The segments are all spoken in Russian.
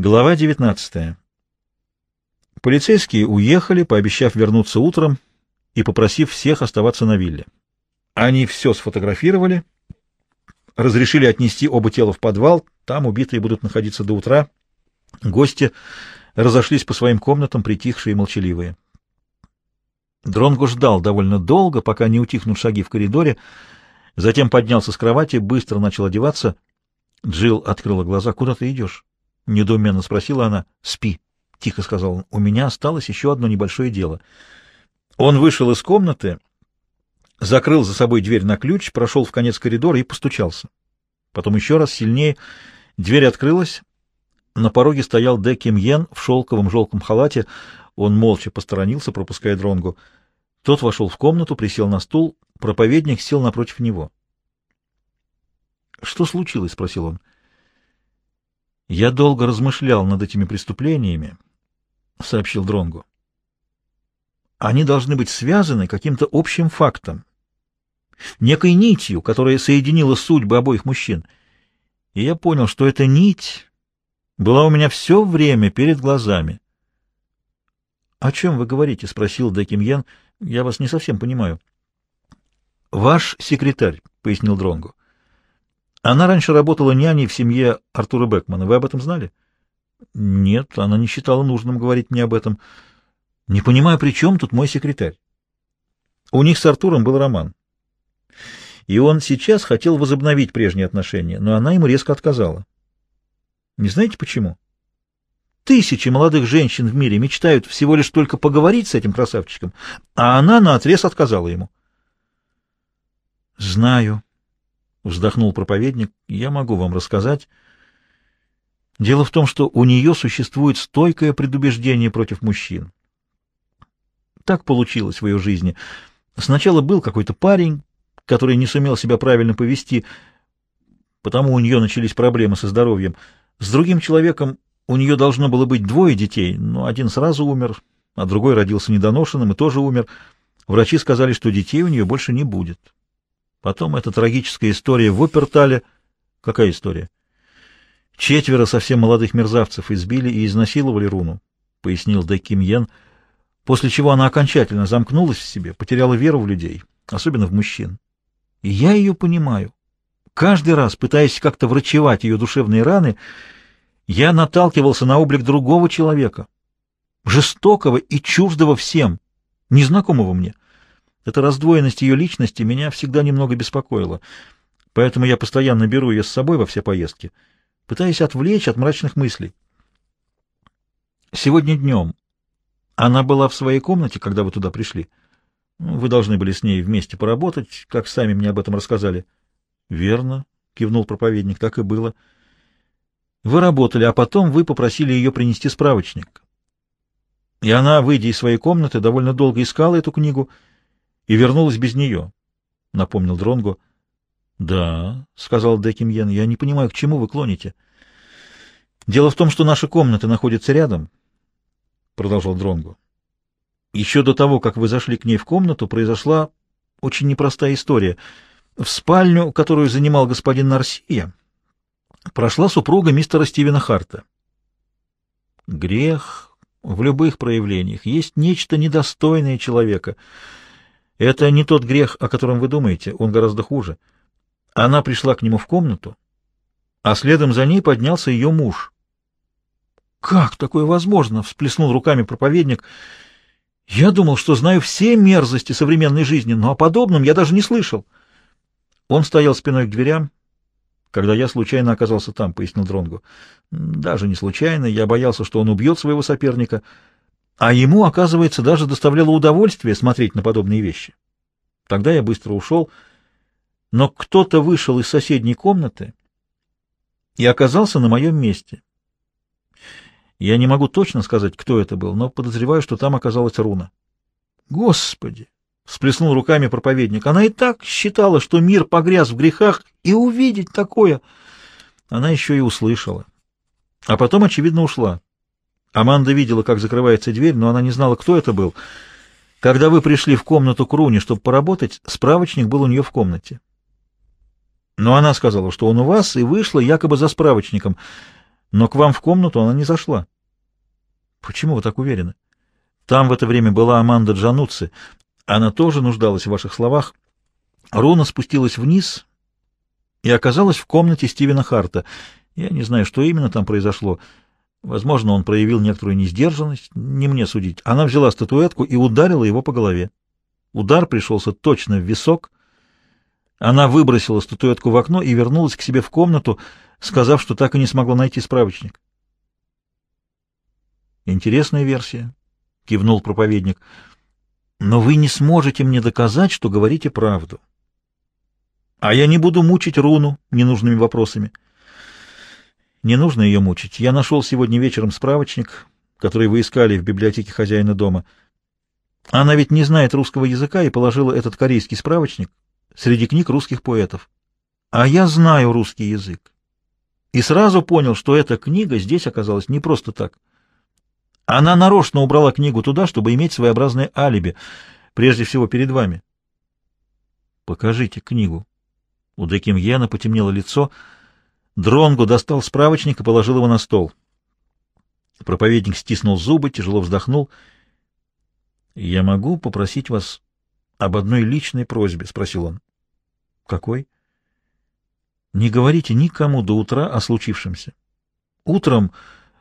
Глава 19. Полицейские уехали, пообещав вернуться утром и попросив всех оставаться на вилле. Они все сфотографировали, разрешили отнести оба тела в подвал, там убитые будут находиться до утра. Гости разошлись по своим комнатам, притихшие и молчаливые. Дронго ждал довольно долго, пока не утихнут шаги в коридоре, затем поднялся с кровати, быстро начал одеваться. Джилл открыла глаза. «Куда ты идешь?» — недоуменно спросила она. — Спи, — тихо сказал он. — У меня осталось еще одно небольшое дело. Он вышел из комнаты, закрыл за собой дверь на ключ, прошел в конец коридора и постучался. Потом еще раз сильнее. Дверь открылась. На пороге стоял Дэ Ким Йен в шелковом желтом халате. Он молча посторонился, пропуская Дронгу. Тот вошел в комнату, присел на стул. Проповедник сел напротив него. — Что случилось? — спросил он. — я долго размышлял над этими преступлениями, сообщил Дронгу. Они должны быть связаны каким-то общим фактом, некой нитью, которая соединила судьбы обоих мужчин. И я понял, что эта нить была у меня все время перед глазами. — О чем вы говорите? — спросил Декимьен. — Я вас не совсем понимаю. — Ваш секретарь, — пояснил Дронгу. Она раньше работала няней в семье Артура Бекмана. Вы об этом знали? Нет, она не считала нужным говорить мне об этом. Не понимаю, при чем тут мой секретарь? У них с Артуром был роман. И он сейчас хотел возобновить прежние отношения, но она ему резко отказала. Не знаете почему? Тысячи молодых женщин в мире мечтают всего лишь только поговорить с этим красавчиком, а она наотрез отказала ему. Знаю, Вздохнул проповедник. Я могу вам рассказать. Дело в том, что у нее существует стойкое предубеждение против мужчин. Так получилось в ее жизни. Сначала был какой-то парень, который не сумел себя правильно повести, потому у нее начались проблемы со здоровьем. С другим человеком у нее должно было быть двое детей, но один сразу умер, а другой родился недоношенным и тоже умер. Врачи сказали, что детей у нее больше не будет. Потом эта трагическая история в Опертале. Какая история? Четверо совсем молодых мерзавцев избили и изнасиловали Руну, пояснил Дэ Ким Йен, после чего она окончательно замкнулась в себе, потеряла веру в людей, особенно в мужчин. И я ее понимаю. Каждый раз, пытаясь как-то врачевать ее душевные раны, я наталкивался на облик другого человека, жестокого и чуждого всем, незнакомого мне. Эта раздвоенность ее личности меня всегда немного беспокоила, поэтому я постоянно беру ее с собой во все поездки, пытаясь отвлечь от мрачных мыслей. Сегодня днем она была в своей комнате, когда вы туда пришли. Вы должны были с ней вместе поработать, как сами мне об этом рассказали. — Верно, — кивнул проповедник, — так и было. Вы работали, а потом вы попросили ее принести справочник. И она, выйдя из своей комнаты, довольно долго искала эту книгу — и вернулась без нее, — напомнил Дронго. Да, — сказал Декимьен, — я не понимаю, к чему вы клоните. — Дело в том, что наши комнаты находятся рядом, — продолжал Дронго. Еще до того, как вы зашли к ней в комнату, произошла очень непростая история. В спальню, которую занимал господин Нарсия, прошла супруга мистера Стивена Харта. Грех в любых проявлениях есть нечто недостойное человека — это не тот грех, о котором вы думаете, он гораздо хуже. Она пришла к нему в комнату, а следом за ней поднялся ее муж. «Как такое возможно?» — всплеснул руками проповедник. «Я думал, что знаю все мерзости современной жизни, но о подобном я даже не слышал». Он стоял спиной к дверям, когда я случайно оказался там, — пояснил Дронгу. Даже не случайно, я боялся, что он убьет своего соперника — а ему, оказывается, даже доставляло удовольствие смотреть на подобные вещи. Тогда я быстро ушел, но кто-то вышел из соседней комнаты и оказался на моем месте. Я не могу точно сказать, кто это был, но подозреваю, что там оказалась руна. Господи! — всплеснул руками проповедник. Она и так считала, что мир погряз в грехах, и увидеть такое... Она еще и услышала. А потом, очевидно, ушла. Аманда видела, как закрывается дверь, но она не знала, кто это был. Когда вы пришли в комнату Круни, чтобы поработать, справочник был у нее в комнате. Но она сказала, что он у вас, и вышла якобы за справочником. но к вам в комнату она не зашла. Почему вы так уверены? Там в это время была Аманда Джануци. Она тоже нуждалась в ваших словах. Руна спустилась вниз и оказалась в комнате Стивена Харта. Я не знаю, что именно там произошло. Возможно, он проявил некоторую несдержанность, не мне судить. Она взяла статуэтку и ударила его по голове. Удар пришелся точно в висок. Она выбросила статуэтку в окно и вернулась к себе в комнату, сказав, что так и не смогла найти справочник. Интересная версия, кивнул проповедник. Но вы не сможете мне доказать, что говорите правду. А я не буду мучить Руну ненужными вопросами. Не нужно ее мучить. Я нашел сегодня вечером справочник, который вы искали в библиотеке хозяина дома. Она ведь не знает русского языка и положила этот корейский справочник среди книг русских поэтов. А я знаю русский язык. И сразу понял, что эта книга здесь оказалась не просто так. Она нарочно убрала книгу туда, чтобы иметь своеобразное алиби, прежде всего перед вами. Покажите книгу. У Декимьена потемнело лицо. Дронгу достал справочник и положил его на стол. Проповедник стиснул зубы, тяжело вздохнул. «Я могу попросить вас об одной личной просьбе?» — спросил он. «Какой?» «Не говорите никому до утра о случившемся. Утром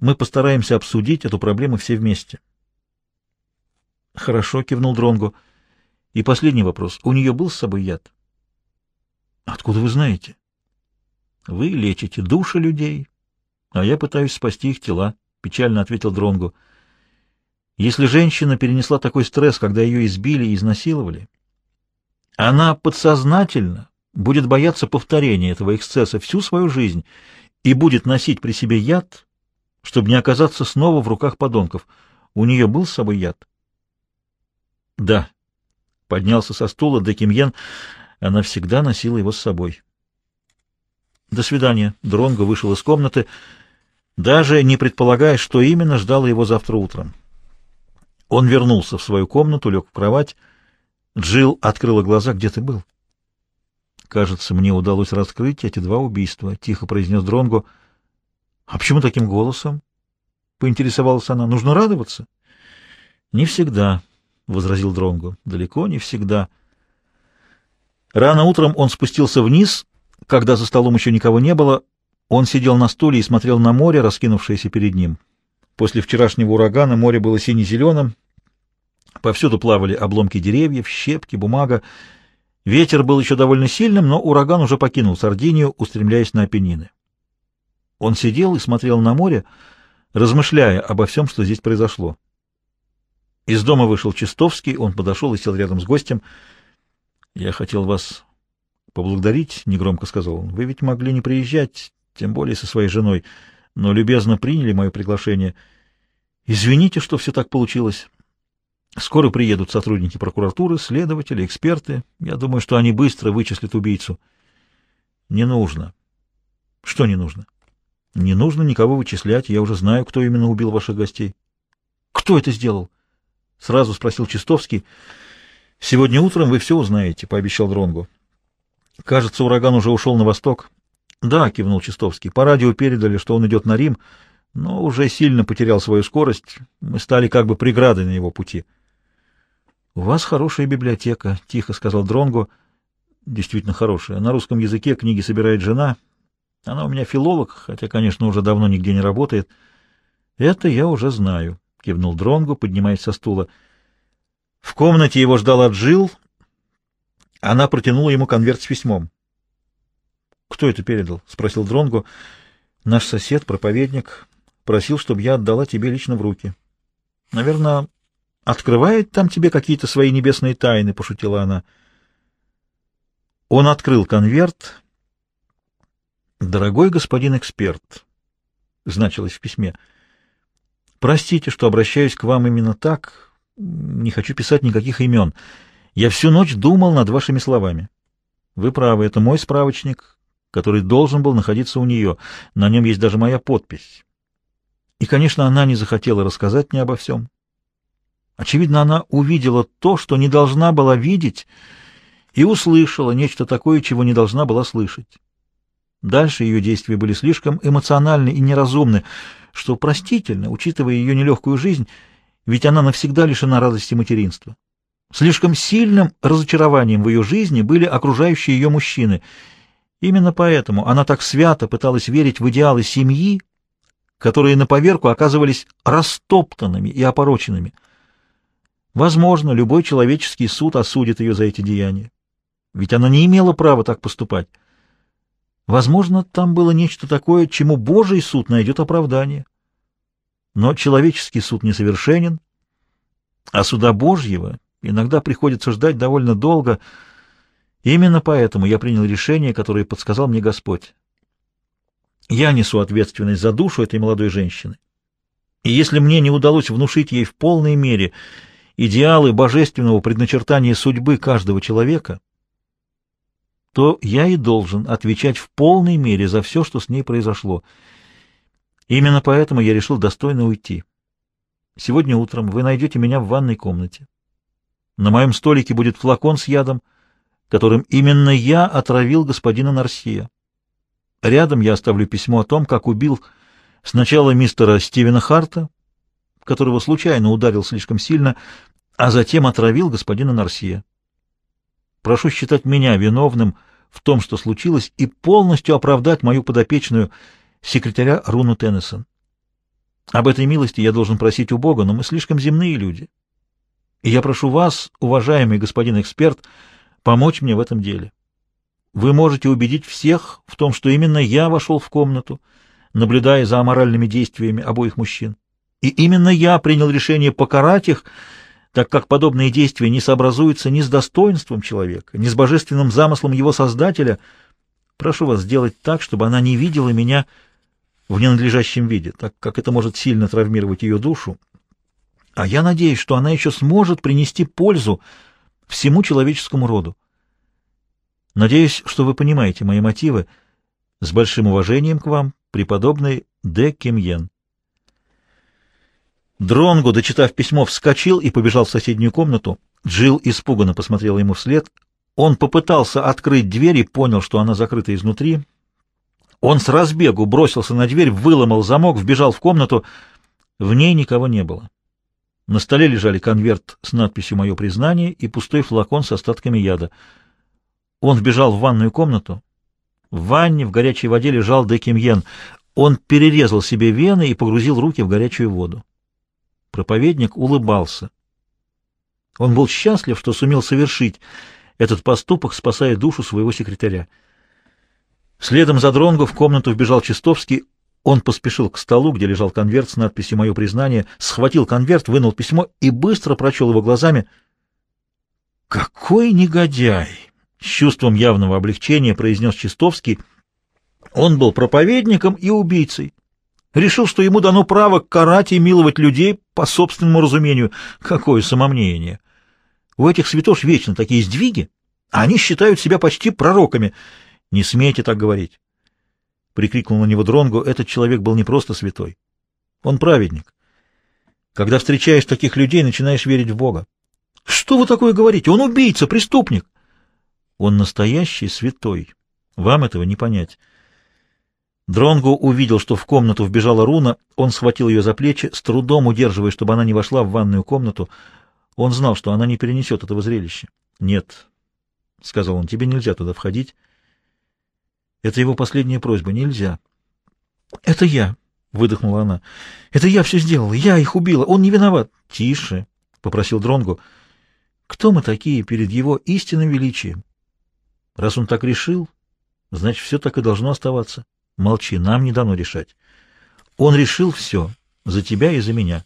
мы постараемся обсудить эту проблему все вместе. Хорошо, кивнул Дронгу. И последний вопрос. У нее был с собой яд? Откуда вы знаете? Вы лечите души людей, а я пытаюсь спасти их тела, печально ответил Дронгу. Если женщина перенесла такой стресс, когда ее избили и изнасиловали, она подсознательно будет бояться повторения этого эксцесса всю свою жизнь и будет носить при себе яд, чтобы не оказаться снова в руках подонков. У нее был с собой яд? — Да. Поднялся со стула Декимьен. Она всегда носила его с собой. — До свидания. Дронго вышел из комнаты, даже не предполагая, что именно ждало его завтра утром. Он вернулся в свою комнату, лег в кровать. Джилл открыла глаза. — Где ты был? — Кажется, мне удалось раскрыть эти два убийства, — тихо произнес Дронго. — а почему таким голосом? Поинтересовалась она. Нужно радоваться? Не всегда, возразил Дронго. Далеко не всегда. Рано утром он спустился вниз, когда за столом еще никого не было. Он сидел на стуле и смотрел на море, раскинувшееся перед ним. После вчерашнего урагана море было сине-зеленым. Повсюду плавали обломки деревьев, щепки, бумага. Ветер был еще довольно сильным, но ураган уже покинул Сардинию, устремляясь на Апеннины. Он сидел и смотрел на море, размышляя обо всем, что здесь произошло. Из дома вышел Чистовский, он подошел и сел рядом с гостем. — Я хотел вас поблагодарить, — негромко сказал он. — Вы ведь могли не приезжать, тем более со своей женой, но любезно приняли мое приглашение. Извините, что все так получилось. Скоро приедут сотрудники прокуратуры, следователи, эксперты. Я думаю, что они быстро вычислят убийцу. — Не нужно. — Что не нужно? — не нужно никого вычислять, я уже знаю, кто именно убил ваших гостей. Кто это сделал? Сразу спросил Чистовский. Сегодня утром вы все узнаете, пообещал Дронгу. Кажется, ураган уже ушел на восток. Да, кивнул Чистовский. По радио передали, что он идет на Рим, но уже сильно потерял свою скорость. Мы стали как бы преградой на его пути. У вас хорошая библиотека, тихо сказал Дронгу. Действительно хорошая. На русском языке книги собирает жена, она у меня филолог, хотя, конечно, уже давно нигде не работает. Это я уже знаю, — кивнул Дронгу, поднимаясь со стула. В комнате его ждала Джил. Она протянула ему конверт с письмом. — Кто это передал? — спросил Дронгу. — Наш сосед, проповедник, просил, чтобы я отдала тебе лично в руки. — Наверное, открывает там тебе какие-то свои небесные тайны, — пошутила она. Он открыл конверт «Дорогой господин эксперт», — значилось в письме, — «простите, что обращаюсь к вам именно так, не хочу писать никаких имен. Я всю ночь думал над вашими словами. Вы правы, это мой справочник, который должен был находиться у нее. На нем есть даже моя подпись. И, конечно, она не захотела рассказать мне обо всем. Очевидно, она увидела то, что не должна была видеть, и услышала нечто такое, чего не должна была слышать. Дальше ее действия были слишком эмоциональны и неразумны, что простительно, учитывая ее нелегкую жизнь, ведь она навсегда лишена радости материнства. Слишком сильным разочарованием в ее жизни были окружающие ее мужчины. Именно поэтому она так свято пыталась верить в идеалы семьи, которые на поверку оказывались растоптанными и опороченными. Возможно, любой человеческий суд осудит ее за эти деяния, ведь она не имела права так поступать. Возможно, там было нечто такое, чему Божий суд найдет оправдание. Но человеческий суд несовершенен, а суда Божьего иногда приходится ждать довольно долго. Именно поэтому я принял решение, которое подсказал мне Господь. Я несу ответственность за душу этой молодой женщины. И если мне не удалось внушить ей в полной мере идеалы божественного предначертания судьбы каждого человека, то я и должен отвечать в полной мере за все, что с ней произошло. Именно поэтому я решил достойно уйти. Сегодня утром вы найдете меня в ванной комнате. На моем столике будет флакон с ядом, которым именно я отравил господина Нарсия. Рядом я оставлю письмо о том, как убил сначала мистера Стивена Харта, которого случайно ударил слишком сильно, а затем отравил господина Нарсия. Прошу считать меня виновным в том, что случилось, и полностью оправдать мою подопечную секретаря Руну Теннисон. Об этой милости я должен просить у Бога, но мы слишком земные люди. И я прошу вас, уважаемый господин эксперт, помочь мне в этом деле. Вы можете убедить всех в том, что именно я вошел в комнату, наблюдая за аморальными действиями обоих мужчин. И именно я принял решение покарать их, так как подобные действия не сообразуются ни с достоинством человека, ни с божественным замыслом его Создателя. Прошу вас сделать так, чтобы она не видела меня в ненадлежащем виде, так как это может сильно травмировать ее душу. А я надеюсь, что она еще сможет принести пользу всему человеческому роду. Надеюсь, что вы понимаете мои мотивы. С большим уважением к вам, преподобный Д. Кимьен. Дронгу, дочитав письмо, вскочил и побежал в соседнюю комнату. Джилл испуганно посмотрела ему вслед. Он попытался открыть дверь и понял, что она закрыта изнутри. Он с разбегу бросился на дверь, выломал замок, вбежал в комнату. В ней никого не было. На столе лежали конверт с надписью «Мое признание» и пустой флакон с остатками яда. Он вбежал в ванную комнату. В ванне в горячей воде лежал Декимьен. Он перерезал себе вены и погрузил руки в горячую воду. Проповедник улыбался. Он был счастлив, что сумел совершить этот поступок, спасая душу своего секретаря. Следом за Дронго в комнату вбежал Чистовский. Он поспешил к столу, где лежал конверт с надписью «Мое признание», схватил конверт, вынул письмо и быстро прочел его глазами. «Какой негодяй!» — с чувством явного облегчения произнес Чистовский. «Он был проповедником и убийцей. Решил, что ему дано право карать и миловать людей по собственному разумению. Какое самомнение! У этих святош вечно такие сдвиги, а они считают себя почти пророками. Не смейте так говорить. Прикрикнул на него Дронго. Этот человек был не просто святой. Он праведник. Когда встречаешь таких людей, начинаешь верить в Бога. Что вы такое говорите? Он убийца, преступник. Он настоящий святой. Вам этого не понять. Дронго увидел, что в комнату вбежала Руна. Он схватил ее за плечи, с трудом удерживая, чтобы она не вошла в ванную комнату. Он знал, что она не перенесет этого зрелища. «Нет», — сказал он, — «тебе нельзя туда входить». Это его последняя просьба. Нельзя. «Это я», — выдохнула она. «Это я все сделала. Я их убила. Он не виноват». «Тише», — попросил Дронгу. «Кто мы такие перед его истинным величием? Раз он так решил, значит, все так и должно оставаться». Молчи, нам не дано решать. Он решил все, за тебя и за меня.